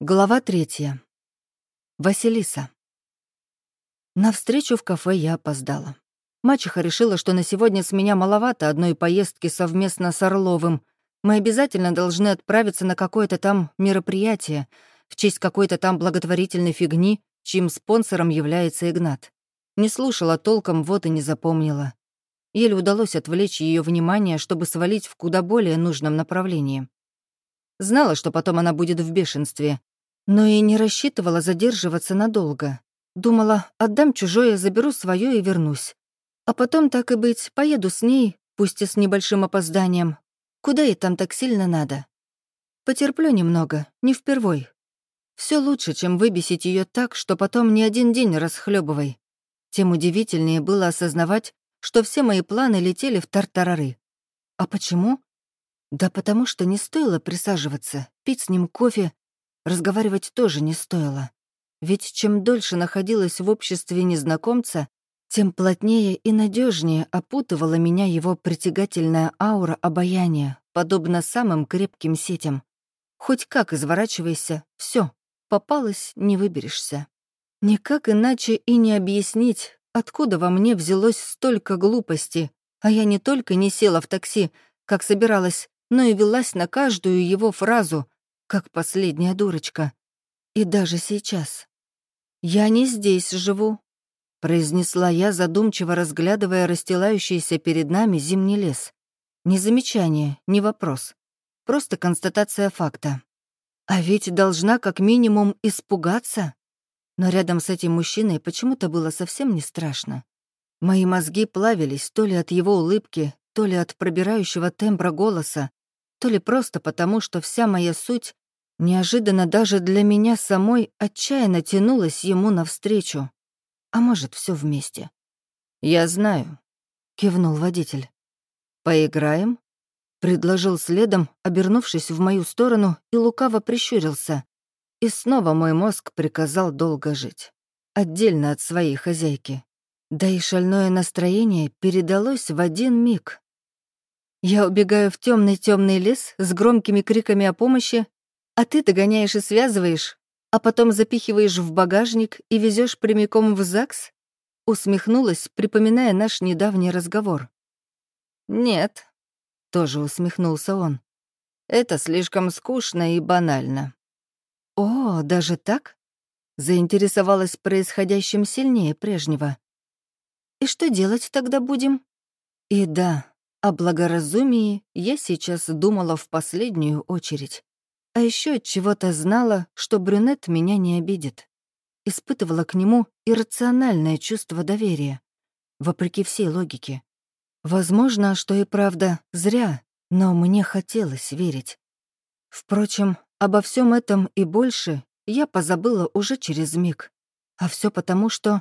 Глава третья. Василиса. На встречу в кафе я опоздала. Мачеха решила, что на сегодня с меня маловато одной поездки совместно с Орловым. Мы обязательно должны отправиться на какое-то там мероприятие в честь какой-то там благотворительной фигни, чьим спонсором является Игнат. Не слушала толком, вот и не запомнила. Еле удалось отвлечь ее внимание, чтобы свалить в куда более нужном направлении. Знала, что потом она будет в бешенстве, но и не рассчитывала задерживаться надолго. Думала, отдам чужое, заберу свое и вернусь. А потом, так и быть, поеду с ней, пусть и с небольшим опозданием. Куда ей там так сильно надо? Потерплю немного, не впервой. Все лучше, чем выбесить ее так, что потом не один день расхлебывай. Тем удивительнее было осознавать, что все мои планы летели в тартарары. А почему? Да потому что не стоило присаживаться, пить с ним кофе, разговаривать тоже не стоило. Ведь чем дольше находилась в обществе незнакомца, тем плотнее и надежнее опутывала меня его притягательная аура обаяния, подобно самым крепким сетям. Хоть как изворачивайся, все, попалась, не выберешься. Никак иначе и не объяснить, откуда во мне взялось столько глупости, а я не только не села в такси, как собиралась, но и велась на каждую его фразу, как последняя дурочка. И даже сейчас. «Я не здесь живу», — произнесла я, задумчиво разглядывая расстилающийся перед нами зимний лес. Ни замечание, ни вопрос. Просто констатация факта. А ведь должна как минимум испугаться. Но рядом с этим мужчиной почему-то было совсем не страшно. Мои мозги плавились то ли от его улыбки, то ли от пробирающего тембра голоса, то ли просто потому, что вся моя суть неожиданно даже для меня самой отчаянно тянулась ему навстречу. А может, все вместе. «Я знаю», — кивнул водитель. «Поиграем?» — предложил следом, обернувшись в мою сторону и лукаво прищурился. И снова мой мозг приказал долго жить. Отдельно от своей хозяйки. Да и шальное настроение передалось в один миг. Я убегаю в темный темный лес с громкими криками о помощи, а ты догоняешь и связываешь, а потом запихиваешь в багажник и везешь прямиком в ЗАГС? Усмехнулась, припоминая наш недавний разговор. «Нет», — тоже усмехнулся он. «Это слишком скучно и банально». «О, даже так?» Заинтересовалась происходящим сильнее прежнего. «И что делать тогда будем?» «И да, о благоразумии я сейчас думала в последнюю очередь. А еще от чего-то знала, что брюнет меня не обидит. Испытывала к нему иррациональное чувство доверия, вопреки всей логике. Возможно, что и правда зря, но мне хотелось верить. Впрочем, обо всем этом и больше я позабыла уже через миг. А все потому, что...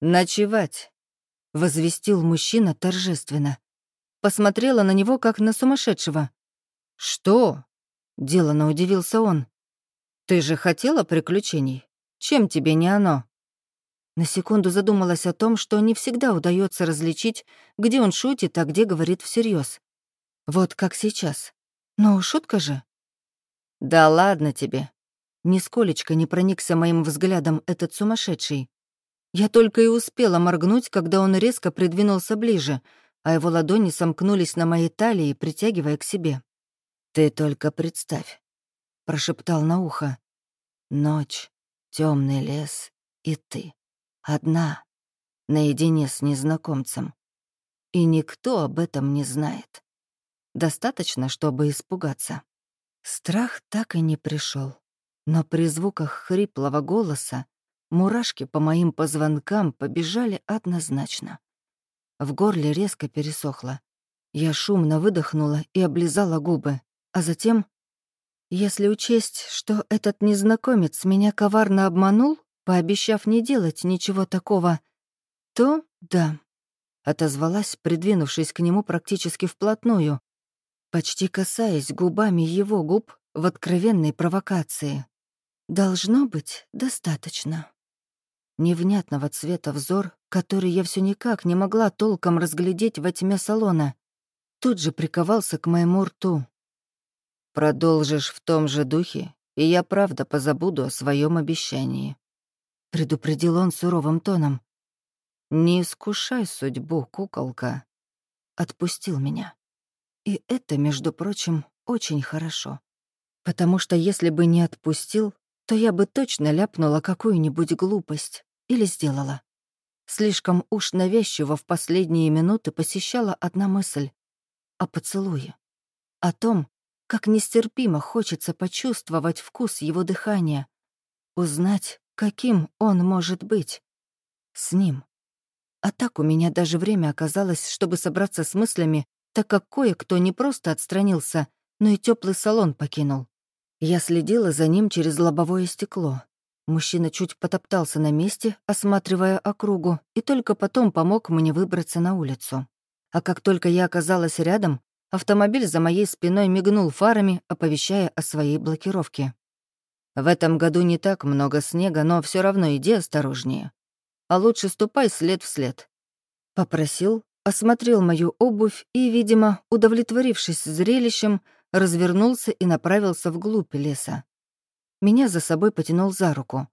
«Ночевать», — возвестил мужчина торжественно посмотрела на него, как на сумасшедшего. «Что?» — делано удивился он. «Ты же хотела приключений? Чем тебе не оно?» На секунду задумалась о том, что не всегда удается различить, где он шутит, а где говорит всерьез. Вот как сейчас. Но шутка же. «Да ладно тебе». Нисколечко не проникся моим взглядом этот сумасшедший. Я только и успела моргнуть, когда он резко придвинулся ближе, а его ладони сомкнулись на моей талии, притягивая к себе. «Ты только представь», — прошептал на ухо. «Ночь, темный лес и ты. Одна, наедине с незнакомцем. И никто об этом не знает. Достаточно, чтобы испугаться». Страх так и не пришел, но при звуках хриплого голоса мурашки по моим позвонкам побежали однозначно. В горле резко пересохло. Я шумно выдохнула и облизала губы, а затем... Если учесть, что этот незнакомец меня коварно обманул, пообещав не делать ничего такого, то да, отозвалась, придвинувшись к нему практически вплотную, почти касаясь губами его губ в откровенной провокации. Должно быть достаточно невнятного цвета взор, который я все никак не могла толком разглядеть во тьме салона, тут же приковался к моему рту. «Продолжишь в том же духе, и я правда позабуду о своем обещании», — предупредил он суровым тоном. «Не искушай судьбу, куколка». Отпустил меня. И это, между прочим, очень хорошо. Потому что если бы не отпустил, то я бы точно ляпнула какую-нибудь глупость или сделала. Слишком уж навязчиво в последние минуты посещала одна мысль — о поцелуе. О том, как нестерпимо хочется почувствовать вкус его дыхания, узнать, каким он может быть. С ним. А так у меня даже время оказалось, чтобы собраться с мыслями, так как кое-кто не просто отстранился, но и теплый салон покинул. Я следила за ним через лобовое стекло, Мужчина чуть потоптался на месте, осматривая округу, и только потом помог мне выбраться на улицу. А как только я оказалась рядом, автомобиль за моей спиной мигнул фарами, оповещая о своей блокировке. «В этом году не так много снега, но все равно иди осторожнее. А лучше ступай след в след». Попросил, осмотрел мою обувь и, видимо, удовлетворившись зрелищем, развернулся и направился вглубь леса. Меня за собой потянул за руку.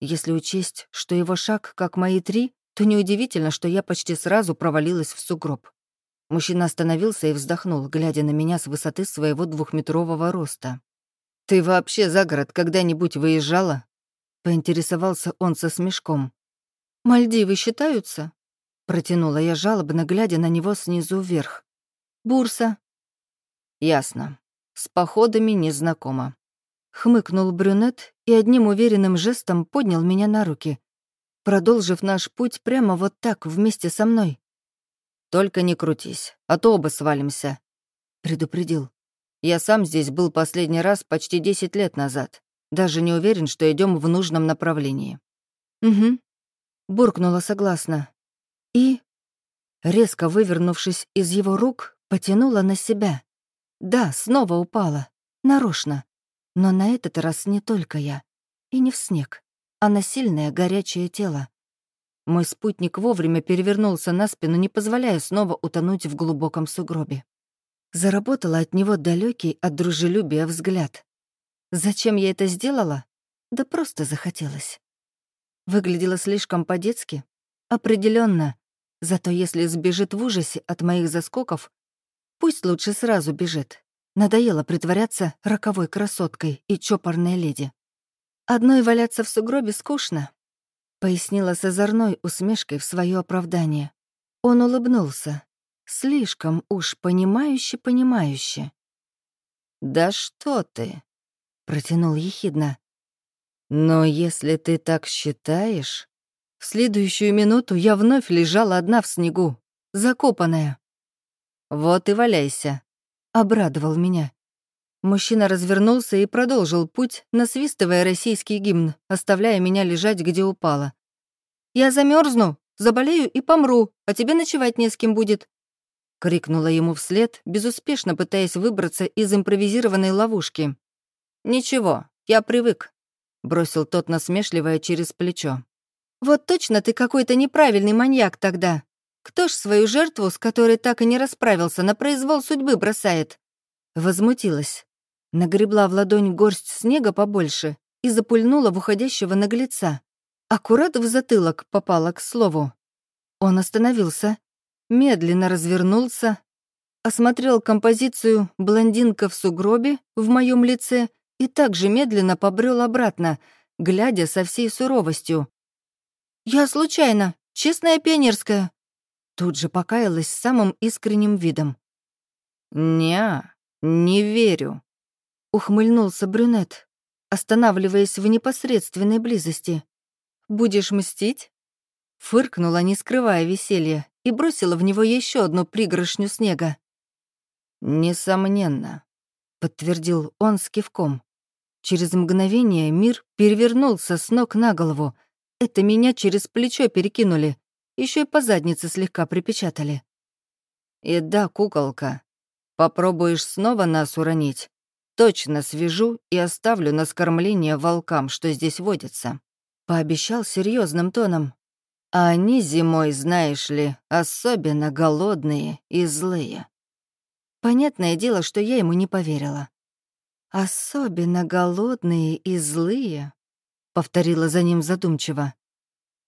Если учесть, что его шаг, как мои три, то неудивительно, что я почти сразу провалилась в сугроб. Мужчина остановился и вздохнул, глядя на меня с высоты своего двухметрового роста. «Ты вообще за город когда-нибудь выезжала?» — поинтересовался он со смешком. «Мальдивы считаются?» — протянула я жалобно, глядя на него снизу вверх. «Бурса». «Ясно. С походами не знакома. Хмыкнул брюнет и одним уверенным жестом поднял меня на руки, продолжив наш путь прямо вот так, вместе со мной. «Только не крутись, а то оба свалимся», — предупредил. «Я сам здесь был последний раз почти десять лет назад. Даже не уверен, что идем в нужном направлении». «Угу», — буркнула согласно. И, резко вывернувшись из его рук, потянула на себя. Да, снова упала. Нарочно. Но на этот раз не только я. И не в снег, а на сильное горячее тело. Мой спутник вовремя перевернулся на спину, не позволяя снова утонуть в глубоком сугробе. Заработала от него далекий от дружелюбия взгляд. Зачем я это сделала? Да просто захотелось. Выглядело слишком по-детски? Определенно. Зато если сбежит в ужасе от моих заскоков, пусть лучше сразу бежит. Надоело притворяться роковой красоткой и чопорной леди. «Одной валяться в сугробе скучно», — пояснила с озорной усмешкой в свое оправдание. Он улыбнулся. Слишком уж понимающе-понимающе. «Да что ты?» — протянул ехидно. «Но если ты так считаешь...» В следующую минуту я вновь лежала одна в снегу, закопанная. «Вот и валяйся», обрадовал меня. Мужчина развернулся и продолжил путь, насвистывая российский гимн, оставляя меня лежать, где упала. «Я замерзну, заболею и помру, а тебе ночевать не с кем будет», — крикнула ему вслед, безуспешно пытаясь выбраться из импровизированной ловушки. «Ничего, я привык», — бросил тот насмешливое через плечо. «Вот точно ты какой-то неправильный маньяк тогда», кто ж свою жертву, с которой так и не расправился, на произвол судьбы бросает?» Возмутилась. Нагребла в ладонь горсть снега побольше и запульнула в уходящего наглеца. Аккурат в затылок попала, к слову. Он остановился, медленно развернулся, осмотрел композицию «Блондинка в сугробе» в моем лице и также медленно побрел обратно, глядя со всей суровостью. «Я случайно, честная пионерская», Тут же покаялась самым искренним видом. «Не, не верю», — ухмыльнулся брюнет, останавливаясь в непосредственной близости. «Будешь мстить?» Фыркнула, не скрывая веселья, и бросила в него еще одну пригоршню снега. «Несомненно», — подтвердил он с кивком. Через мгновение мир перевернулся с ног на голову. Это меня через плечо перекинули, еще и по заднице слегка припечатали. И да, куколка, попробуешь снова нас уронить, точно свяжу и оставлю на скормление волкам, что здесь водится. Пообещал серьезным тоном. А они зимой, знаешь ли, особенно голодные и злые. Понятное дело, что я ему не поверила. «Особенно голодные и злые», — повторила за ним задумчиво.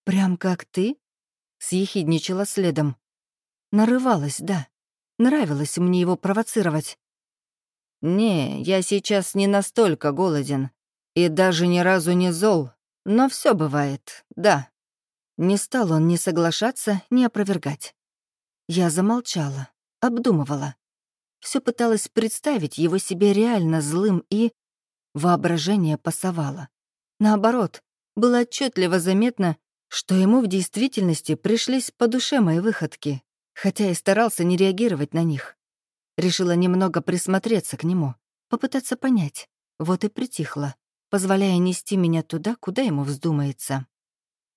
«Прям как ты?» — съехидничала следом. Нарывалась, да. Нравилось мне его провоцировать. «Не, я сейчас не настолько голоден. И даже ни разу не зол. Но все бывает, да». Не стал он ни соглашаться, ни опровергать. Я замолчала, обдумывала. Все пыталась представить его себе реально злым и... Воображение пасовало. Наоборот, было отчетливо заметно, что ему в действительности пришлись по душе мои выходки, хотя и старался не реагировать на них. Решила немного присмотреться к нему, попытаться понять. Вот и притихла, позволяя нести меня туда, куда ему вздумается.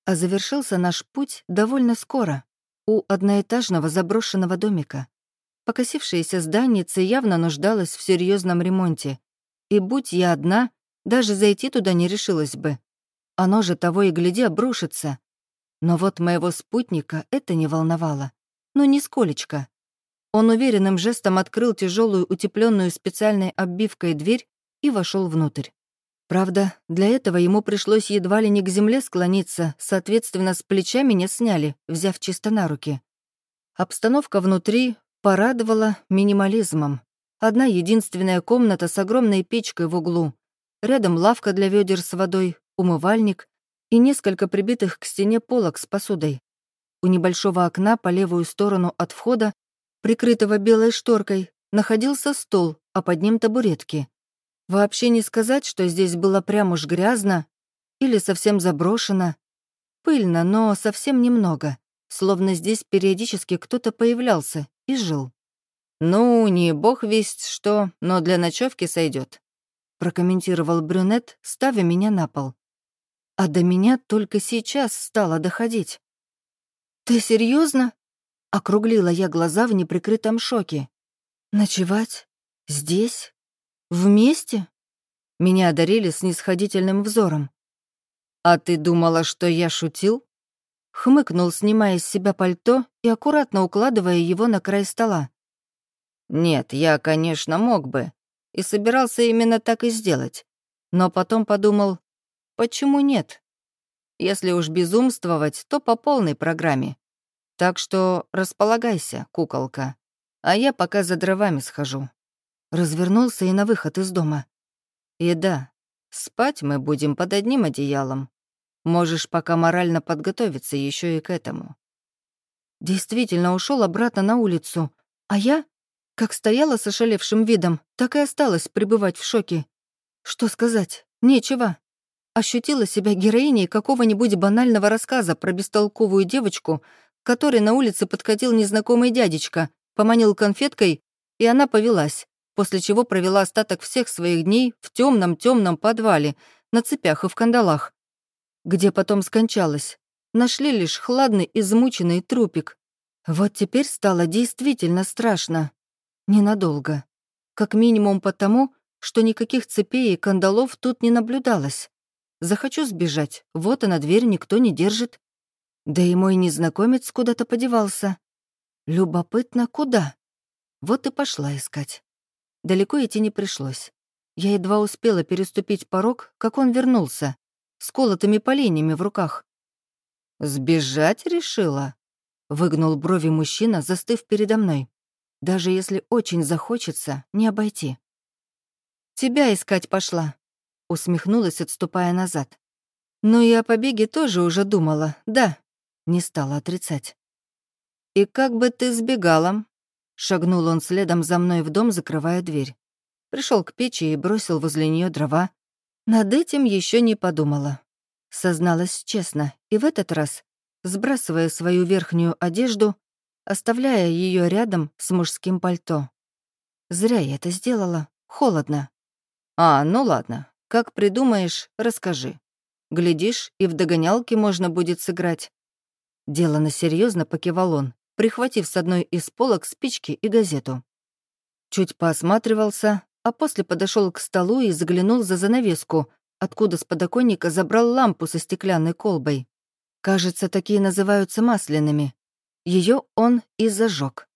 А завершился наш путь довольно скоро, у одноэтажного заброшенного домика. Покосившееся зданице явно нуждалось в серьезном ремонте, и будь я одна, даже зайти туда не решилась бы. Оно же того и гляди обрушится. Но вот моего спутника это не волновало. Ну, нисколечко. Он уверенным жестом открыл тяжелую утепленную специальной оббивкой дверь и вошел внутрь. Правда, для этого ему пришлось едва ли не к земле склониться, соответственно, с плеча меня сняли, взяв чисто на руки. Обстановка внутри порадовала минимализмом. Одна единственная комната с огромной печкой в углу. Рядом лавка для ведер с водой, умывальник и несколько прибитых к стене полок с посудой. У небольшого окна по левую сторону от входа прикрытого белой шторкой, находился стол, а под ним табуретки. Вообще не сказать, что здесь было прям уж грязно или совсем заброшено. Пыльно, но совсем немного, словно здесь периодически кто-то появлялся и жил. «Ну, не бог весть что, но для ночевки сойдет, прокомментировал брюнет, ставя меня на пол. А до меня только сейчас стало доходить. «Ты серьезно? Округлила я глаза в неприкрытом шоке. «Ночевать? Здесь? Вместе?» Меня одарили снисходительным взором. «А ты думала, что я шутил?» Хмыкнул, снимая с себя пальто и аккуратно укладывая его на край стола. «Нет, я, конечно, мог бы. И собирался именно так и сделать. Но потом подумал, почему нет? Если уж безумствовать, то по полной программе. Так что располагайся, куколка, а я пока за дровами схожу». Развернулся и на выход из дома. «И да, спать мы будем под одним одеялом. Можешь пока морально подготовиться еще и к этому». Действительно ушел обратно на улицу, а я, как стояла с ошалевшим видом, так и осталась пребывать в шоке. Что сказать? Нечего. Ощутила себя героиней какого-нибудь банального рассказа про бестолковую девочку, которой на улице подкатил незнакомый дядечка, поманил конфеткой, и она повелась, после чего провела остаток всех своих дней в темном темном подвале, на цепях и в кандалах, где потом скончалась. Нашли лишь хладный, измученный трупик. Вот теперь стало действительно страшно. Ненадолго. Как минимум потому, что никаких цепей и кандалов тут не наблюдалось. Захочу сбежать, вот она дверь никто не держит. Да и мой незнакомец куда-то подевался. Любопытно, куда? Вот и пошла искать. Далеко идти не пришлось. Я едва успела переступить порог, как он вернулся, с колотыми поленьями в руках. «Сбежать решила?» — выгнул брови мужчина, застыв передо мной. Даже если очень захочется, не обойти. «Тебя искать пошла», — усмехнулась, отступая назад. «Ну и о побеге тоже уже думала, да, не стала отрицать. «И как бы ты сбегала?» Шагнул он следом за мной в дом, закрывая дверь. Пришел к печи и бросил возле нее дрова. Над этим еще не подумала. Созналась честно, и в этот раз, сбрасывая свою верхнюю одежду, оставляя ее рядом с мужским пальто. Зря я это сделала. Холодно. «А, ну ладно. Как придумаешь, расскажи. Глядишь, и в догонялке можно будет сыграть. Делано серьезно покивал он, прихватив с одной из полок спички и газету. Чуть поосматривался, а после подошел к столу и заглянул за занавеску, откуда с подоконника забрал лампу со стеклянной колбой. Кажется, такие называются масляными. Ее он и зажег.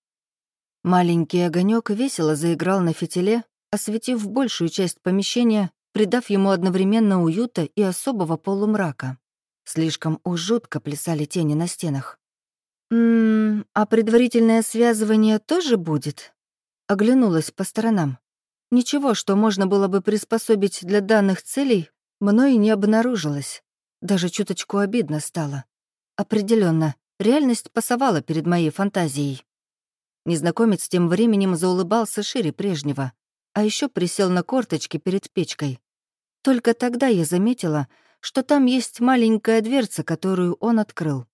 Маленький огонек весело заиграл на фитиле, осветив большую часть помещения, придав ему одновременно уюта и особого полумрака. Слишком уж жутко плясали тени на стенах. «Ммм, а предварительное связывание тоже будет?» Оглянулась по сторонам. Ничего, что можно было бы приспособить для данных целей, мной не обнаружилось. Даже чуточку обидно стало. Определенно, реальность пасовала перед моей фантазией. Незнакомец тем временем заулыбался шире прежнего, а еще присел на корточки перед печкой. Только тогда я заметила, что там есть маленькая дверца, которую он открыл.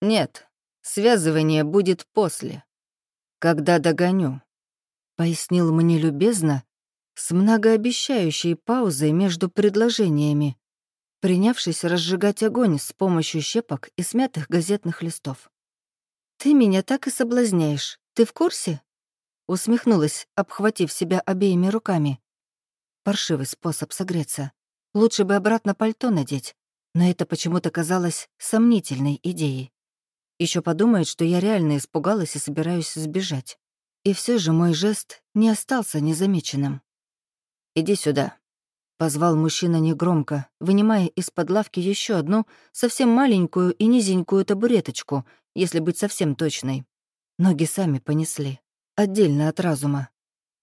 «Нет, связывание будет после, когда догоню», — пояснил мне любезно, с многообещающей паузой между предложениями, принявшись разжигать огонь с помощью щепок и смятых газетных листов. «Ты меня так и соблазняешь. Ты в курсе?» Усмехнулась, обхватив себя обеими руками. Паршивый способ согреться. Лучше бы обратно пальто надеть, но это почему-то казалось сомнительной идеей. Еще подумает, что я реально испугалась и собираюсь сбежать. И все же мой жест не остался незамеченным. «Иди сюда», — позвал мужчина негромко, вынимая из-под лавки еще одну, совсем маленькую и низенькую табуреточку, если быть совсем точной. Ноги сами понесли, отдельно от разума.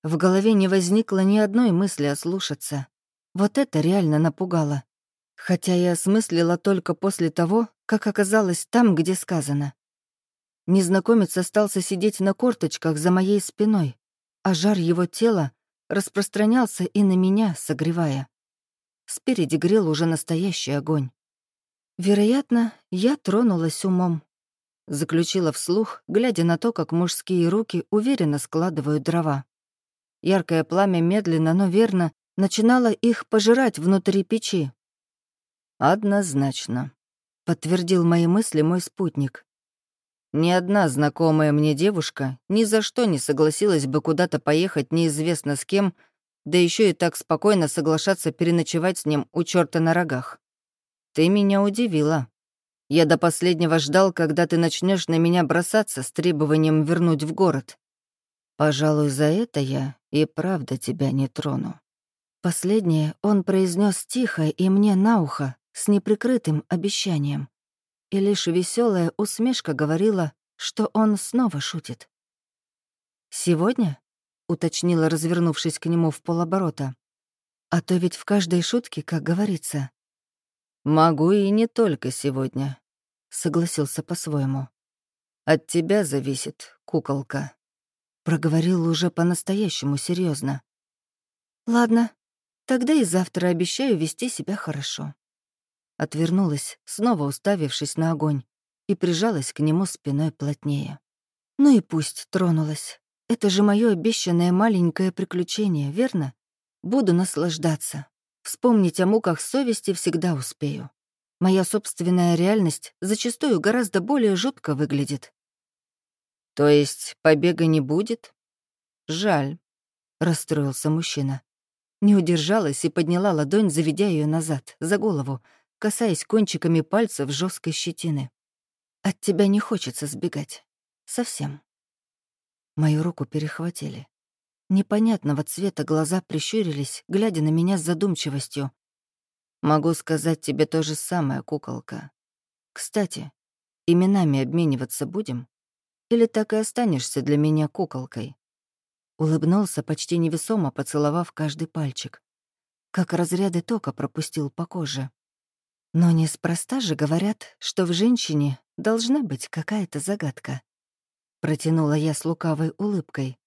В голове не возникло ни одной мысли ослушаться. Вот это реально напугало. Хотя я осмыслила только после того, как оказалось там, где сказано. Незнакомец остался сидеть на корточках за моей спиной, а жар его тела распространялся и на меня, согревая. Спереди грел уже настоящий огонь. Вероятно, я тронулась умом. Заключила вслух, глядя на то, как мужские руки уверенно складывают дрова. Яркое пламя медленно, но верно начинало их пожирать внутри печи. «Однозначно», — подтвердил мои мысли мой спутник. «Ни одна знакомая мне девушка ни за что не согласилась бы куда-то поехать неизвестно с кем, да еще и так спокойно соглашаться переночевать с ним у черта на рогах. Ты меня удивила. Я до последнего ждал, когда ты начнешь на меня бросаться с требованием вернуть в город. Пожалуй, за это я и правда тебя не трону. Последнее он произнес тихо и мне на ухо, с неприкрытым обещанием. И лишь веселая усмешка говорила, что он снова шутит. «Сегодня?» — уточнила, развернувшись к нему в полоборота. «А то ведь в каждой шутке, как говорится». «Могу и не только сегодня», — согласился по-своему. «От тебя зависит, куколка», — проговорил уже по-настоящему серьезно. «Ладно, Тогда и завтра обещаю вести себя хорошо». Отвернулась, снова уставившись на огонь, и прижалась к нему спиной плотнее. Ну и пусть тронулась. Это же мое обещанное маленькое приключение, верно? Буду наслаждаться. Вспомнить о муках совести всегда успею. Моя собственная реальность зачастую гораздо более жутко выглядит. «То есть побега не будет?» «Жаль», — расстроился мужчина. Не удержалась и подняла ладонь, заведя ее назад, за голову, касаясь кончиками пальцев жесткой щетины. «От тебя не хочется сбегать. Совсем». Мою руку перехватили. Непонятного цвета глаза прищурились, глядя на меня с задумчивостью. «Могу сказать тебе то же самое, куколка. Кстати, именами обмениваться будем? Или так и останешься для меня куколкой?» Улыбнулся, почти невесомо поцеловав каждый пальчик. Как разряды тока пропустил по коже. Но неспроста же говорят, что в женщине должна быть какая-то загадка. Протянула я с лукавой улыбкой.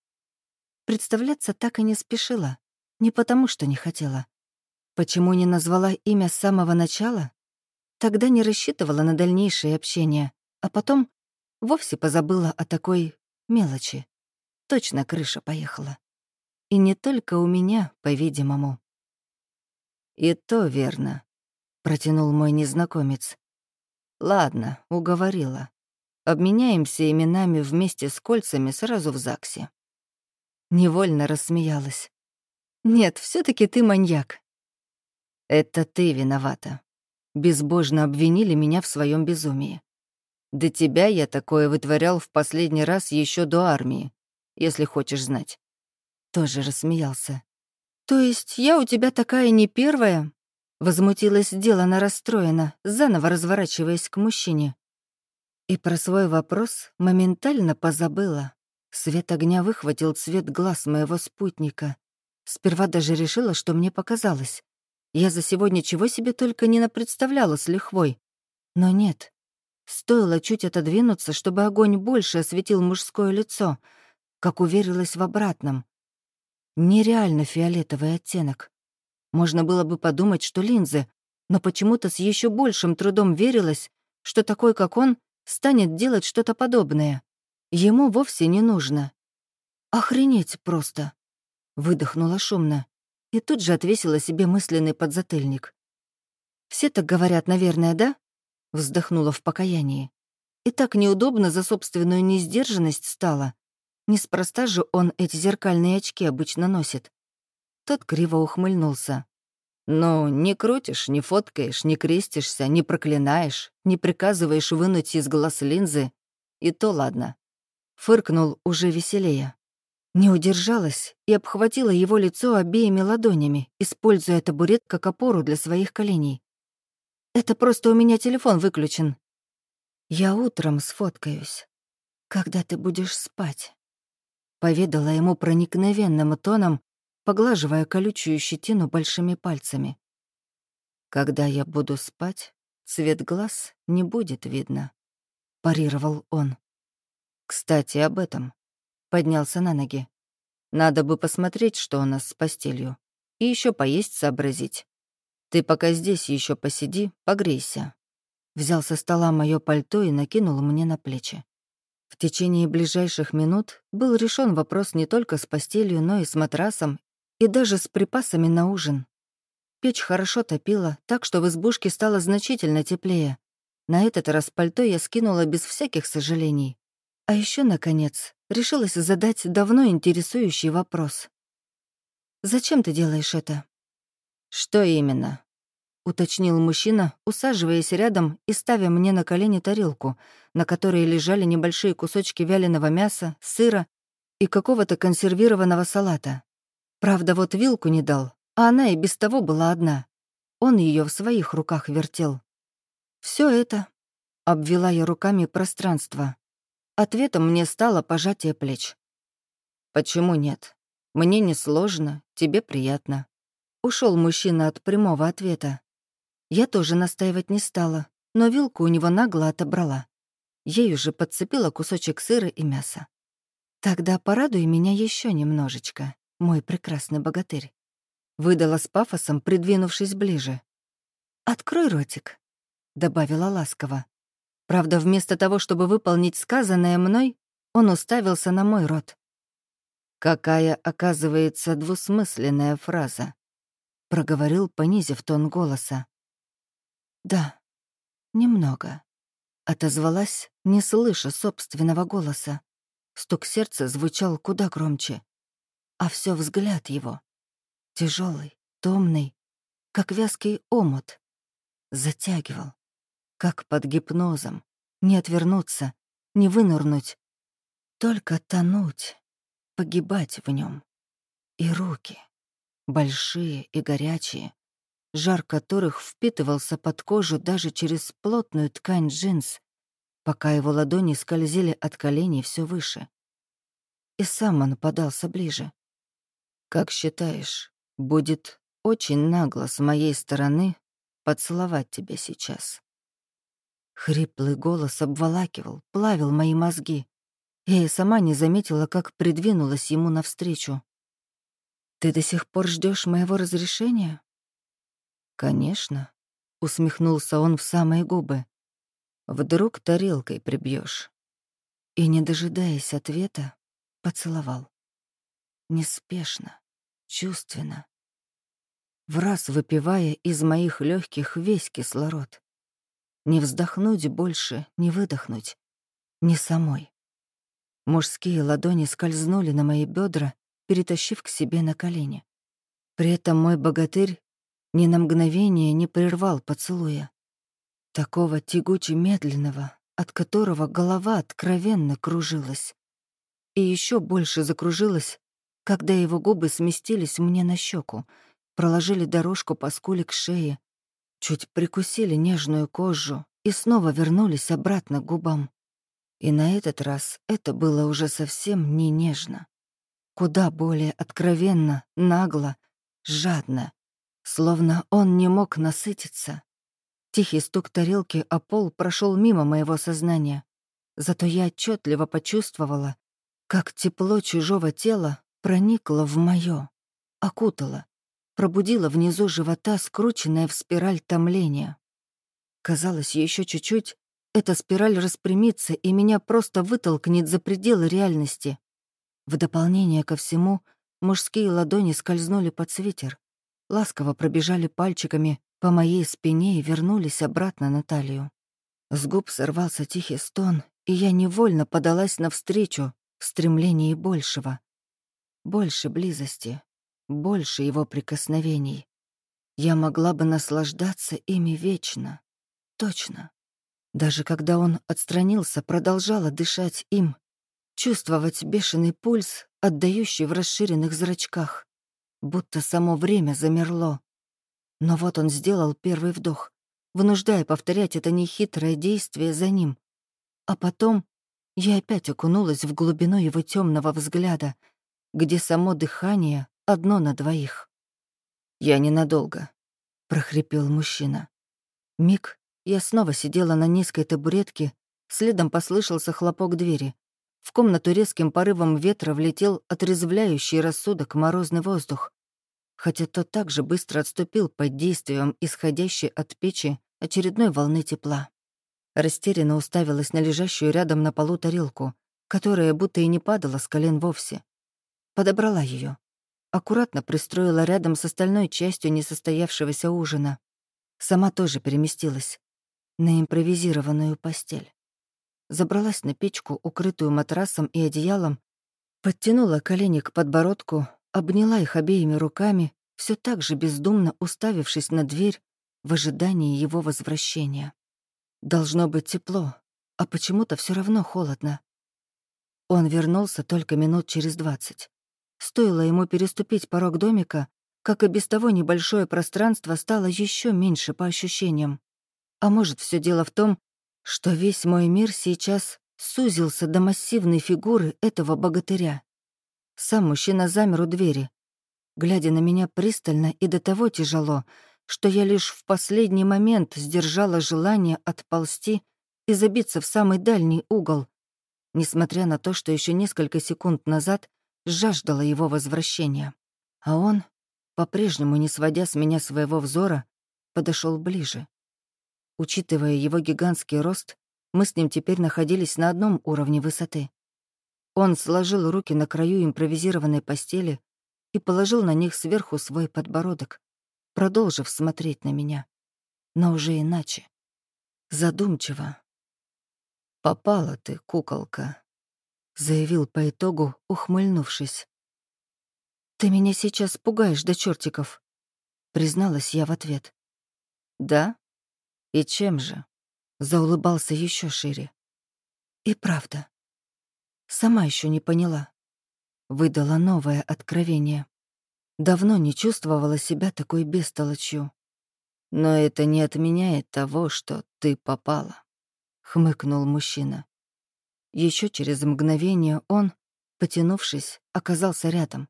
Представляться так и не спешила. Не потому, что не хотела. Почему не назвала имя с самого начала? Тогда не рассчитывала на дальнейшее общение, а потом вовсе позабыла о такой мелочи точно крыша поехала. И не только у меня, по-видимому. «И то верно», — протянул мой незнакомец. «Ладно, уговорила. Обменяемся именами вместе с кольцами сразу в ЗАГСе». Невольно рассмеялась. «Нет, все таки ты маньяк». «Это ты виновата. Безбожно обвинили меня в своем безумии. До тебя я такое вытворял в последний раз еще до армии, если хочешь знать». Тоже рассмеялся. «То есть я у тебя такая не первая?» Возмутилась делано расстроена, заново разворачиваясь к мужчине. И про свой вопрос моментально позабыла. Свет огня выхватил цвет глаз моего спутника. Сперва даже решила, что мне показалось. Я за сегодня чего себе только не напредставляла с лихвой. Но нет. Стоило чуть отодвинуться, чтобы огонь больше осветил мужское лицо, как уверилась в обратном. Нереально фиолетовый оттенок. Можно было бы подумать, что линзы, но почему-то с еще большим трудом верилось, что такой, как он, станет делать что-то подобное. Ему вовсе не нужно. Охренеть просто. Выдохнула шумно и тут же отвесила себе мысленный подзатыльник. «Все так говорят, наверное, да?» Вздохнула в покаянии. И так неудобно за собственную несдержанность стало. Неспроста же он эти зеркальные очки обычно носит. Тот криво ухмыльнулся. «Ну, не крутишь, не фоткаешь, не крестишься, не проклинаешь, не приказываешь вынуть из глаз линзы. И то ладно». Фыркнул уже веселее. Не удержалась и обхватила его лицо обеими ладонями, используя табурет как опору для своих коленей. «Это просто у меня телефон выключен. Я утром сфоткаюсь, когда ты будешь спать», — поведала ему проникновенным тоном, поглаживая колючую щетину большими пальцами. «Когда я буду спать, цвет глаз не будет видно», — парировал он. «Кстати, об этом». Поднялся на ноги. «Надо бы посмотреть, что у нас с постелью. И еще поесть сообразить. Ты пока здесь еще посиди, погрейся». Взял со стола мое пальто и накинул мне на плечи. В течение ближайших минут был решен вопрос не только с постелью, но и с матрасом и даже с припасами на ужин. Печь хорошо топила, так что в избушке стало значительно теплее. На этот раз пальто я скинула без всяких сожалений. А еще, наконец, решилась задать давно интересующий вопрос. «Зачем ты делаешь это?» «Что именно?» — уточнил мужчина, усаживаясь рядом и ставя мне на колени тарелку, на которой лежали небольшие кусочки вяленого мяса, сыра и какого-то консервированного салата. Правда, вот вилку не дал, а она и без того была одна. Он ее в своих руках вертел. Все это обвела я руками пространство. Ответом мне стало пожатие плеч. «Почему нет? Мне не сложно, тебе приятно». Ушел мужчина от прямого ответа. Я тоже настаивать не стала, но вилку у него нагло отобрала. Ей уже подцепила кусочек сыра и мяса. «Тогда порадуй меня еще немножечко» мой прекрасный богатырь. Выдала с пафосом, придвинувшись ближе. «Открой ротик», — добавила ласково. Правда, вместо того, чтобы выполнить сказанное мной, он уставился на мой рот. «Какая, оказывается, двусмысленная фраза», — проговорил, понизив тон голоса. «Да, немного», — отозвалась, не слыша собственного голоса. Стук сердца звучал куда громче а все взгляд его. тяжелый, томный, как вязкий омут. Затягивал, как под гипнозом. Не отвернуться, не вынырнуть. Только тонуть, погибать в нем. И руки, большие и горячие, жар которых впитывался под кожу даже через плотную ткань джинс, пока его ладони скользили от коленей все выше. И сам он подался ближе. Как считаешь, будет очень нагло с моей стороны поцеловать тебя сейчас?» Хриплый голос обволакивал, плавил мои мозги. Я и сама не заметила, как придвинулась ему навстречу. «Ты до сих пор ждешь моего разрешения?» «Конечно», — усмехнулся он в самые губы. «Вдруг тарелкой прибьешь. И, не дожидаясь ответа, поцеловал. Неспешно, чувственно, в раз выпивая из моих легких весь кислород. Не вздохнуть больше, не выдохнуть, не самой. Мужские ладони скользнули на мои бедра, перетащив к себе на колени. При этом мой богатырь ни на мгновение не прервал поцелуя. Такого тягуче медленного, от которого голова откровенно кружилась. И еще больше закружилась когда его губы сместились мне на щеку, проложили дорожку по скуле к шее, чуть прикусили нежную кожу и снова вернулись обратно к губам. И на этот раз это было уже совсем не нежно. Куда более откровенно, нагло, жадно, словно он не мог насытиться. Тихий стук тарелки о пол прошел мимо моего сознания. Зато я отчетливо почувствовала, как тепло чужого тела проникло в моё, окутало, пробудило внизу живота скрученное в спираль томления. Казалось, еще чуть-чуть, эта спираль распрямится и меня просто вытолкнет за пределы реальности. В дополнение ко всему, мужские ладони скользнули под свитер, ласково пробежали пальчиками по моей спине и вернулись обратно на талию. С губ сорвался тихий стон, и я невольно подалась навстречу в стремлении большего. Больше близости, больше его прикосновений. Я могла бы наслаждаться ими вечно. Точно. Даже когда он отстранился, продолжала дышать им, чувствовать бешеный пульс, отдающий в расширенных зрачках, будто само время замерло. Но вот он сделал первый вдох, вынуждая повторять это нехитрое действие за ним. А потом я опять окунулась в глубину его темного взгляда, где само дыхание одно на двоих. «Я ненадолго», — прохрипел мужчина. Миг, я снова сидела на низкой табуретке, следом послышался хлопок двери. В комнату резким порывом ветра влетел отрезвляющий рассудок морозный воздух, хотя тот также быстро отступил под действием исходящей от печи очередной волны тепла. Растерянно уставилась на лежащую рядом на полу тарелку, которая будто и не падала с колен вовсе. Подобрала ее, аккуратно пристроила рядом с остальной частью несостоявшегося ужина. Сама тоже переместилась на импровизированную постель забралась на печку, укрытую матрасом и одеялом, подтянула колени к подбородку, обняла их обеими руками, все так же бездумно уставившись на дверь в ожидании его возвращения. Должно быть тепло, а почему-то все равно холодно. Он вернулся только минут через двадцать. Стоило ему переступить порог домика, как и без того небольшое пространство стало еще меньше по ощущениям. А может, все дело в том, что весь мой мир сейчас сузился до массивной фигуры этого богатыря. Сам мужчина замер у двери, глядя на меня пристально и до того тяжело, что я лишь в последний момент сдержала желание отползти и забиться в самый дальний угол, несмотря на то, что еще несколько секунд назад жаждала его возвращения. А он, по-прежнему не сводя с меня своего взора, подошел ближе. Учитывая его гигантский рост, мы с ним теперь находились на одном уровне высоты. Он сложил руки на краю импровизированной постели и положил на них сверху свой подбородок, продолжив смотреть на меня. Но уже иначе. Задумчиво. «Попала ты, куколка», — заявил по итогу, ухмыльнувшись. «Ты меня сейчас пугаешь до чертиков», — призналась я в ответ. «Да?» «И чем же?» — заулыбался еще шире. «И правда. Сама еще не поняла. Выдала новое откровение. Давно не чувствовала себя такой бестолочью. Но это не отменяет того, что ты попала», — хмыкнул мужчина. Еще через мгновение он, потянувшись, оказался рядом.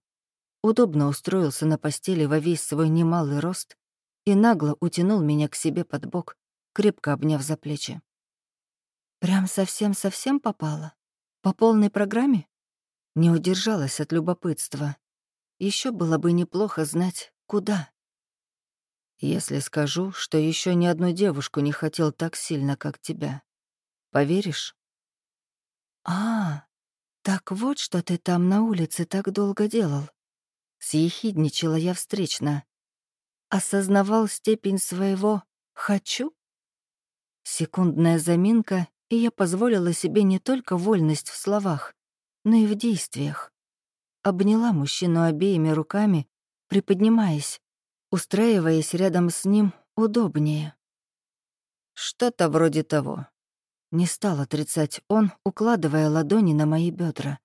Удобно устроился на постели во весь свой немалый рост и нагло утянул меня к себе под бок, крепко обняв за плечи. «Прям совсем-совсем попала? По полной программе?» Не удержалась от любопытства. Еще было бы неплохо знать, куда. Если скажу, что еще ни одну девушку не хотел так сильно, как тебя, поверишь? А, так вот, что ты там на улице так долго делал. Съехидничала я встречно. Осознавал степень своего «хочу»? Секундная заминка, и я позволила себе не только вольность в словах, но и в действиях. Обняла мужчину обеими руками, приподнимаясь, устраиваясь рядом с ним удобнее. Что-то вроде того. Не стал отрицать он, укладывая ладони на мои бедра.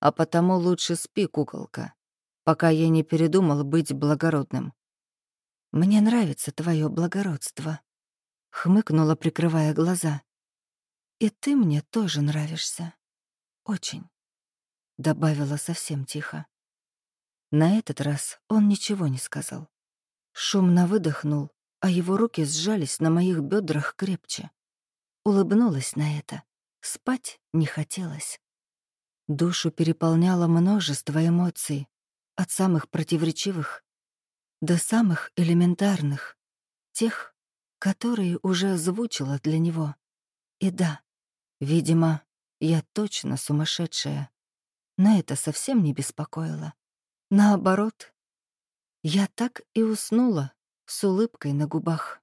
А потому лучше спи, куколка, пока я не передумал быть благородным. «Мне нравится твое благородство», — хмыкнула, прикрывая глаза. «И ты мне тоже нравишься. Очень», — добавила совсем тихо. На этот раз он ничего не сказал. Шумно выдохнул, а его руки сжались на моих бедрах крепче. Улыбнулась на это. Спать не хотелось. Душу переполняло множество эмоций, от самых противоречивых до самых элементарных, тех, которые уже озвучила для него. И да, видимо, я точно сумасшедшая, но это совсем не беспокоило. Наоборот, я так и уснула с улыбкой на губах.